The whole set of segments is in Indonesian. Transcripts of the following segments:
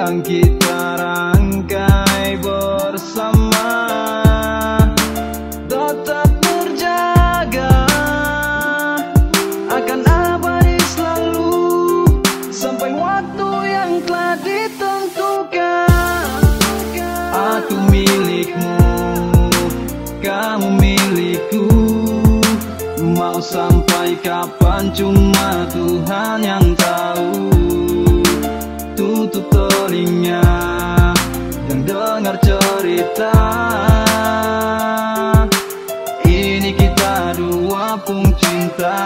yang kita rangkai bersama. Tetap terjaga akan abadi selalu sampai waktu yang telah ditentukan. Aku milikmu kamu milikku. Mau sampai kapan cuma Tuhan yang tahu? Cinta.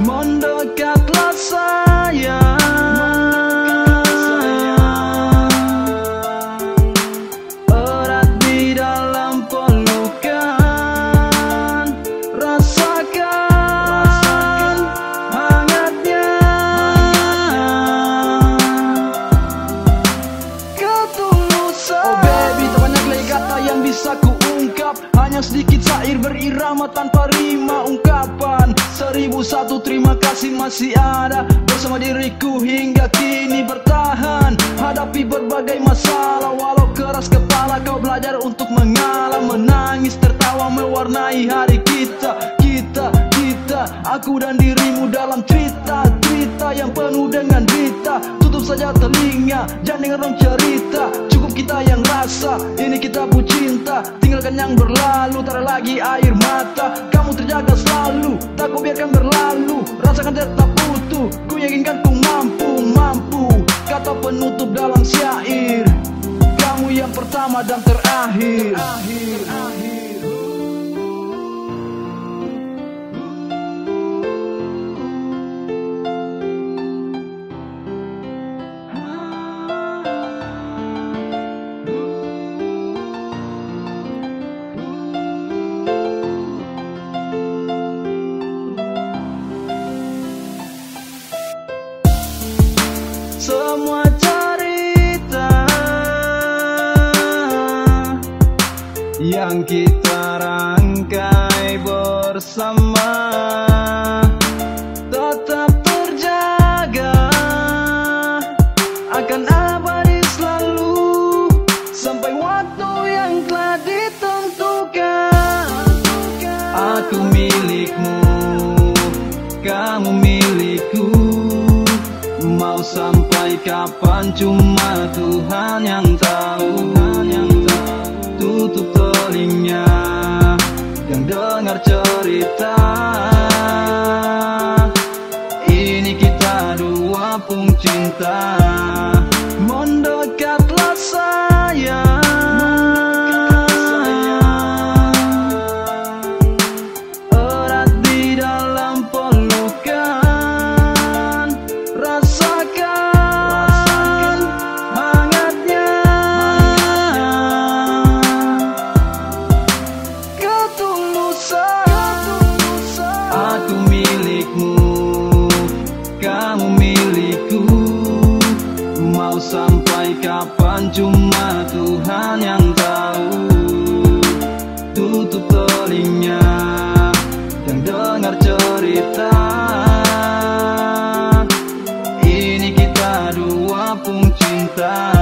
Mendekatlah sayang. Erat di dalam pelukan. Rasakan hangatnya. Ketulusan Oh baby tak banyak lagi kata yang bisa kuungkap. Hanya sedikit syair berirama tanpa rima Seribu satu terima kasih masih ada. Bersama diriku hingga kini bertahan. Hadapi berbagai masalah Walau keras kepala kau belajar untuk mengalah. Menangis tertawa mewarnai hari kita Kita, kita. Aku dan dirimu dalam cerita Cerita yang penuh dengan derita Tutup saja telinga Jangan dengar cerita kita yang rasa Ini kita bu cinta. Tinggalkan yang berlalu Tak ada lagi air mata. Kamu terjaga selalu Tak kau biarkan berlalu. Rasakan tetap utuh Ku yakinkan ku mampu, mampu. Kata penutup dalam syair Kamu yang pertama dan terakhir, Semua cerita yang kita rangkai bersama tetap terjaga akan abadi selalu sampai waktu yang telah ditentukan. Aku milikmu, kamu milikku. Mau sampai kapan cuma Tuhan yang tahu? Tutup telinga dan dengar cerita. Ini kita dua pun cinta Ini kita dua pun cinta